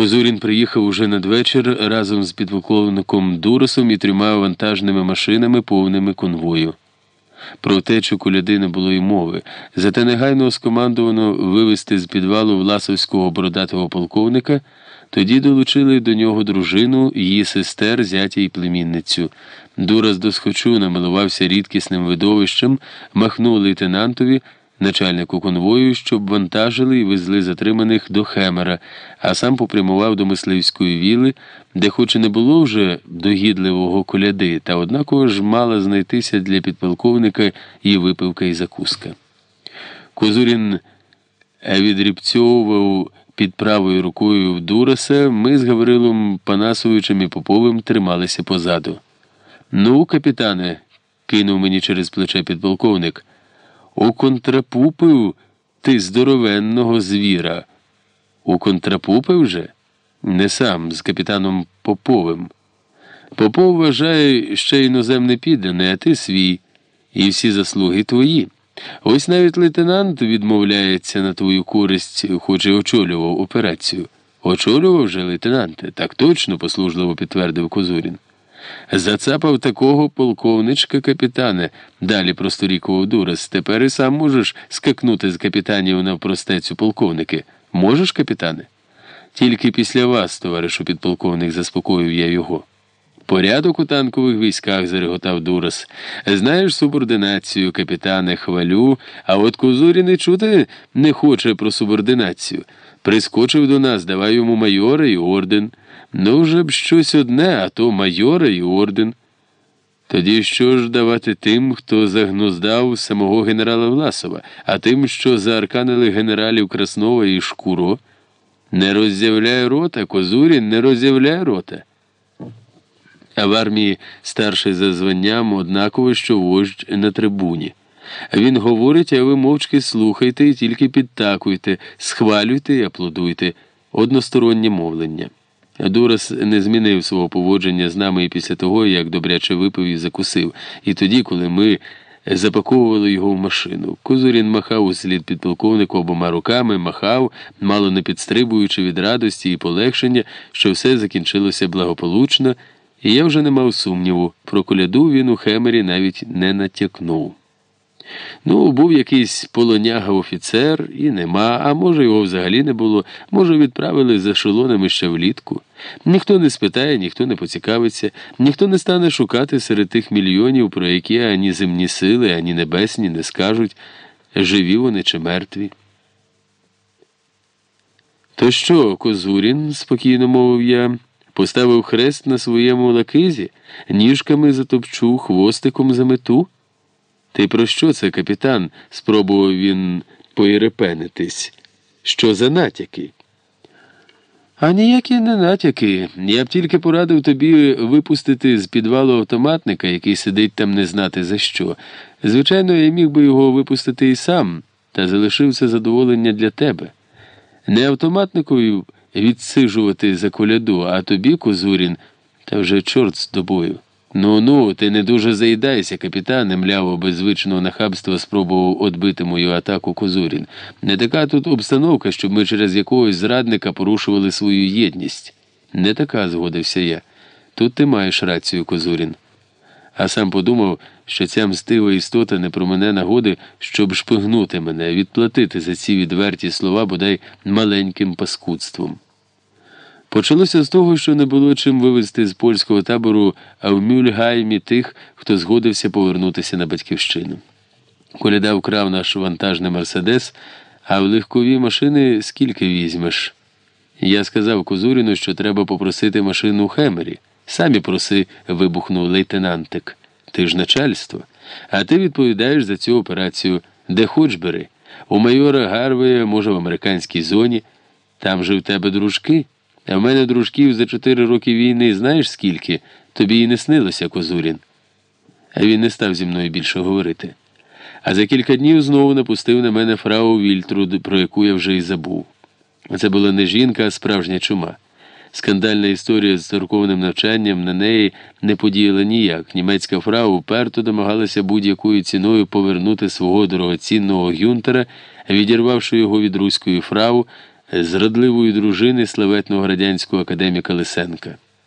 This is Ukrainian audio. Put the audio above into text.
Козурін приїхав уже надвечір разом з підполковником Дуросом і трьома вантажними машинами, повними конвою. Про втечу куляди не було й мови, зате негайно скомандовано вивезти з підвалу власовського бородатого полковника, тоді долучили до нього дружину, її сестер, зятя і племінницю. Дурас досхочу намилувався рідкісним видовищем, махнув лейтенантові начальнику конвою, щоб вантажили і везли затриманих до Хемера, а сам попрямував до мисливської віли, де, хоч і не було вже догідливого коляди, та однаково ж мала знайтися для підполковника і випивка і закуска. Козурін відрібцьовував під правою рукою в Дураса, ми з Гаврилом Панасовичем і Поповим трималися позаду. Ну, капітане, кинув мені через плече підполковник. Уконтрапупив ти здоровенного звіра. Уконтрапупив же? Не сам, з капітаном Поповим. Попов вважає ще іноземне піддане, а ти свій, і всі заслуги твої. Ось навіть лейтенант відмовляється на твою користь, хоч і очолював операцію. Очолював же лейтенанте, так точно послужливо підтвердив Козурін. Зацапав такого полковничка капітане, далі просторікував Дурас. Тепер і сам можеш скакнути з капітанів навпростецю полковники. Можеш, капітане? Тільки після вас, товаришу підполковник, заспокоїв я його. Порядок у танкових військах, зареготав Дурас. Знаєш субординацію, капітане, хвалю, а от Козурі не чути не хоче про субординацію. Прискочив до нас, давай йому майора і орден. Ну, вже б щось одне, а то майора і орден. Тоді що ж давати тим, хто загнуздав самого генерала Власова, а тим, що заарканили генералів Краснова і Шкуро? Не роззявляй рота, Козурін, не роззявляй рота. А в армії старший за званням однаково, що вождь на трибуні. Він говорить, а ви мовчки слухайте і тільки підтакуйте, схвалюйте і аплодуйте одностороннє мовлення. Дурас не змінив свого поводження з нами і після того, як добряче випив і закусив, і тоді, коли ми запаковували його в машину. Козурін махав у слід підполковнику обома руками, махав, мало не підстрибуючи від радості і полегшення, що все закінчилося благополучно, і я вже не мав сумніву, про коляду він у Хемері навіть не натякнув. Ну, був якийсь полоняга офіцер і нема, а може, його взагалі не було, може, відправили за шолонами ще влітку. Ніхто не спитає, ніхто не поцікавиться, ніхто не стане шукати серед тих мільйонів, про які ані земні сили, ані небесні не скажуть, живі вони чи мертві. То що, Козурін, спокійно мовив я, поставив хрест на своєму лакизі, ніжками затопчу, хвостиком замету? Ти про що це, капітан? спробував він поірепенитись. Що за натяки? А ніякі не натяки. Я б тільки порадив тобі випустити з підвалу автоматника, який сидить там не знати за що. Звичайно, я міг би його випустити і сам, та залишив це задоволення для тебе. Не автоматникою відсижувати за коляду, а тобі, Козурін, та вже чорт з тобою. Ну ну, ти не дуже заїдайся, капітане, мляво без звичного нахабства спробував отбити мою атаку Козурін. Не така тут обстановка, щоб ми через якогось зрадника порушували свою єдність. Не така, згодився я. Тут ти маєш рацію, Козурін. А сам подумав, що ця мстива істота не про мене нагоди, щоб шпигнути мене, відплатити за ці відверті слова бодай маленьким паскудством. Почалося з того, що не було чим вивезти з польського табору а в Мюльгаймі тих, хто згодився повернутися на батьківщину. Коляда вкрав наш вантажний Мерседес, а в легкові машини скільки візьмеш? Я сказав Козуріну, що треба попросити машину у Хемері. Самі проси, вибухнув лейтенантик. Ти ж начальство. А ти відповідаєш за цю операцію, де хоч бери. У майора Гарвея, може, в американській зоні. Там же в тебе дружки. А в мене дружків за чотири роки війни знаєш скільки? Тобі і не снилося, Козурін. А він не став зі мною більше говорити. А за кілька днів знову напустив на мене фрау Вільтруд, про яку я вже й забув. Це була не жінка, а справжня чума. Скандальна історія з церковним навчанням на неї не подіяла ніяк. Німецька фрау уперто домагалася будь-якою ціною повернути свого дорогоцінного гюнтера, відірвавши його від руської фрау зрадливої дружини славетного радянського академіка Лисенка.